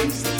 Peace.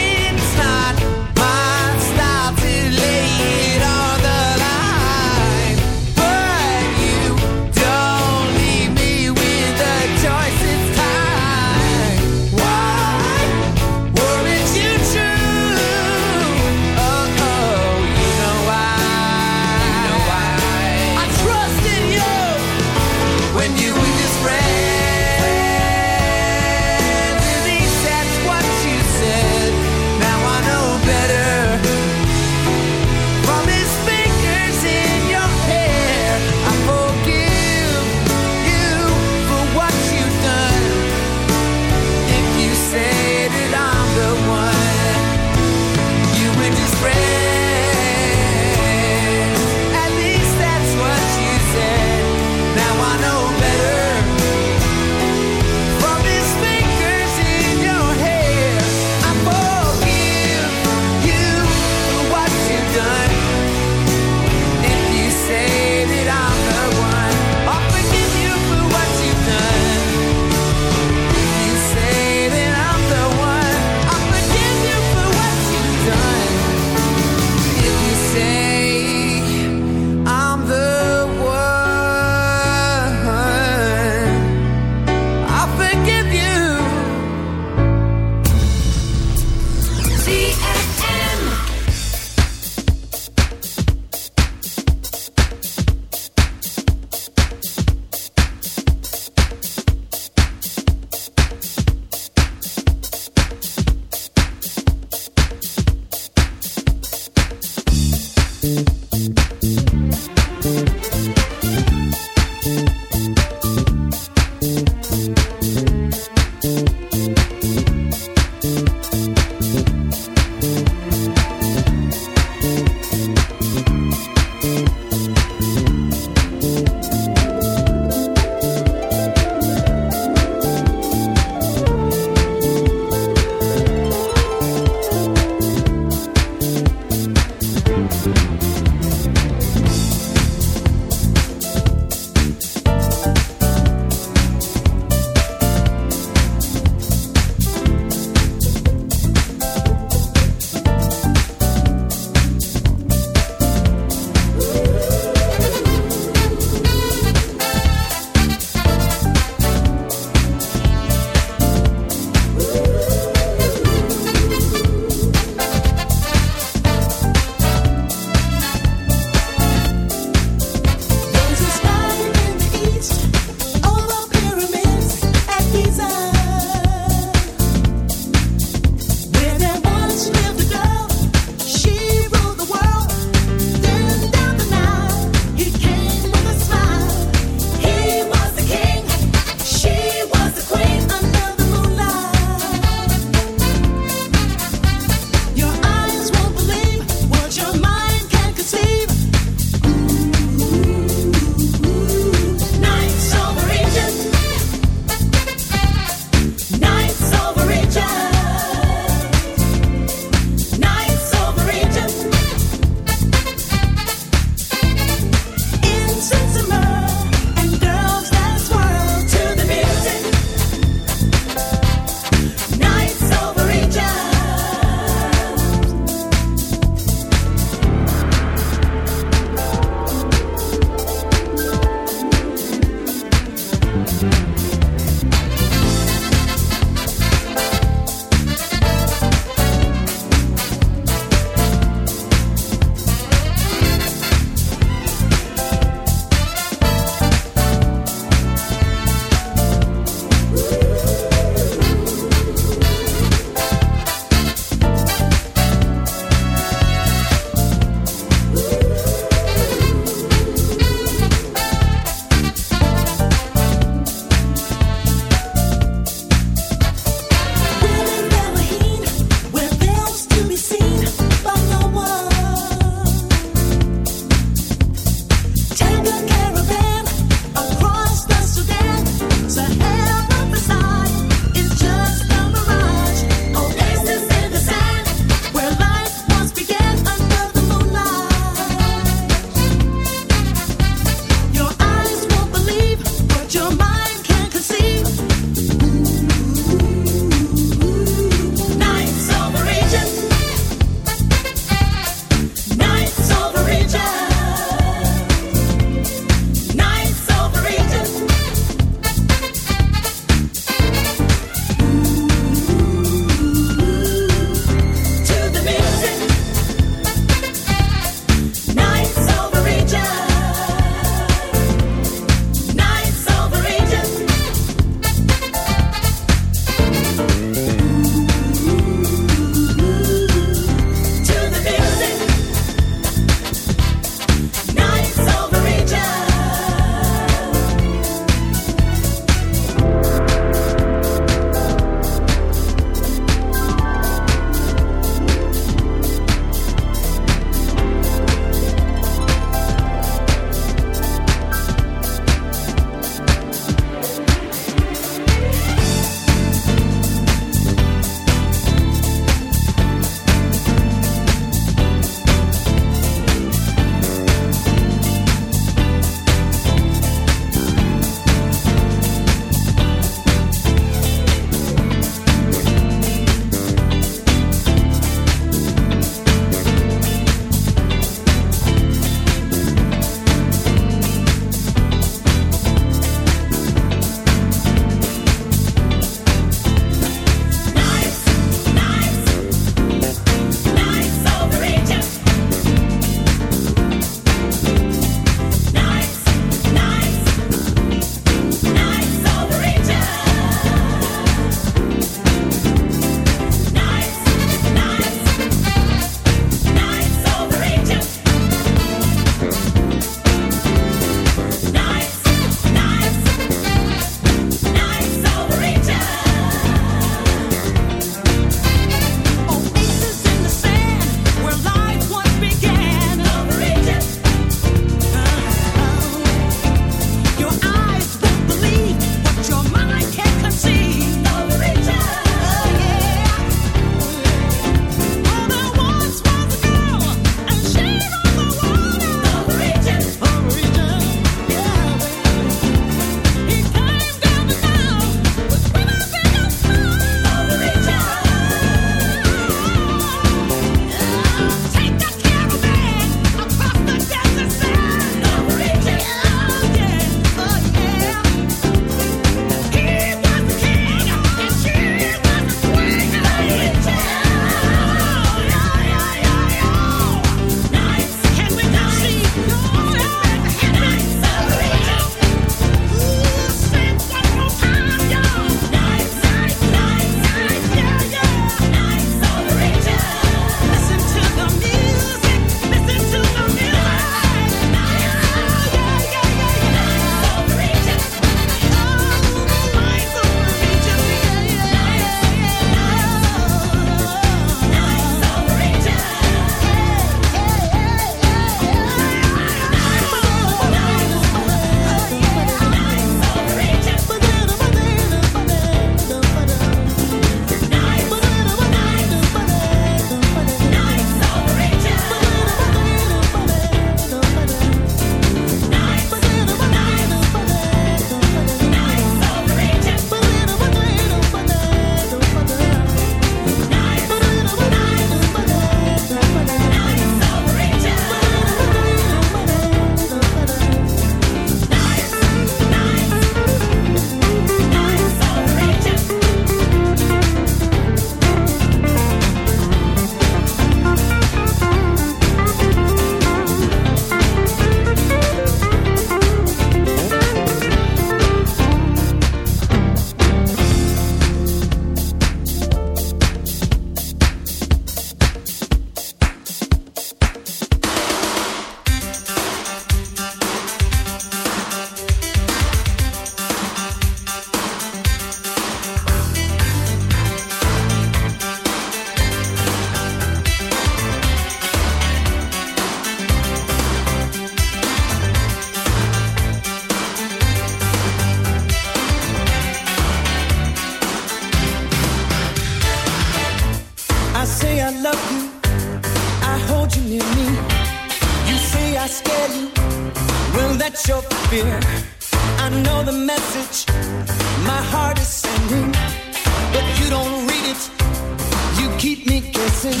guessing.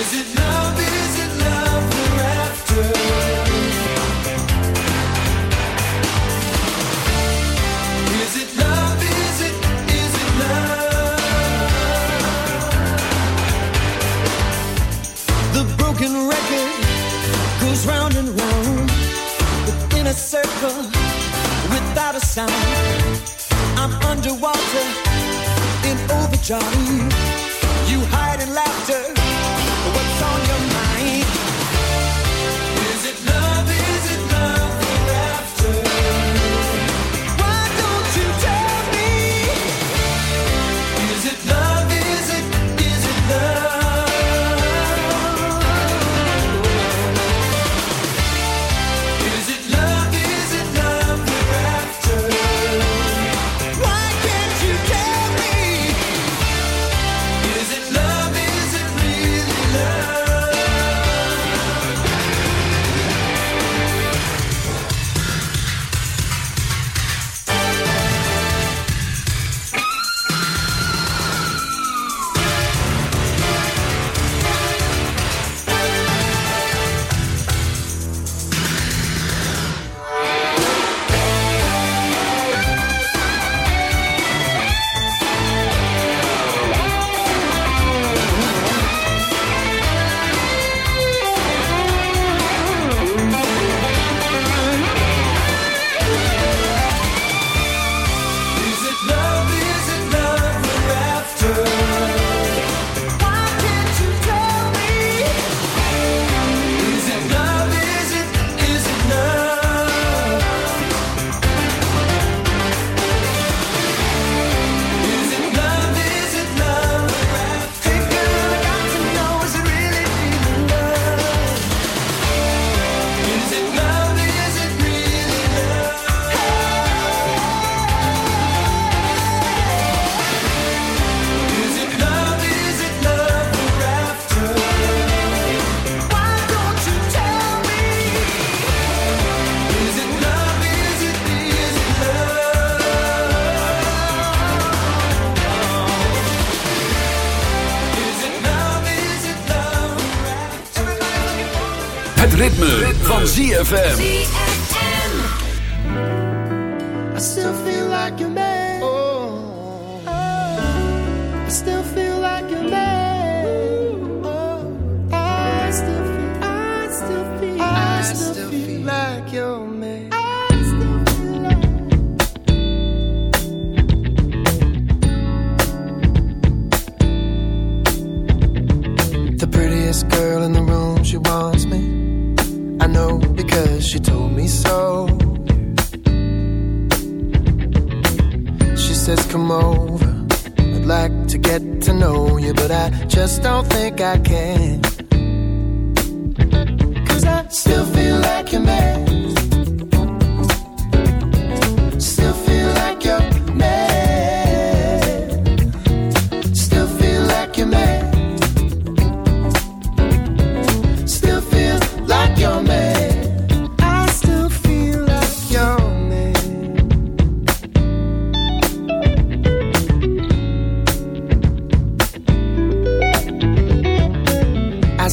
Is it love? Is it love we're after? Is it love? Is it is it love? The broken record goes round and round within a circle without a sound. I'm underwater in overdrive ZFM.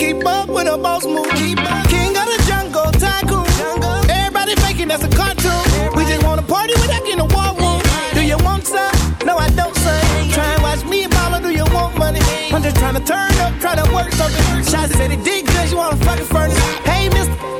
Keep up with the boss move. King of the jungle, tycoon. Jungle. Everybody faking that's a cartoon. Everybody. We just wanna party with that in the war room. Do you want some? No, I don't, son. Try and watch me and mama. Do you want money? I'm just trying to turn up, try to work something. Shots said he did good. You wanna fucking furnace? Hey, mister.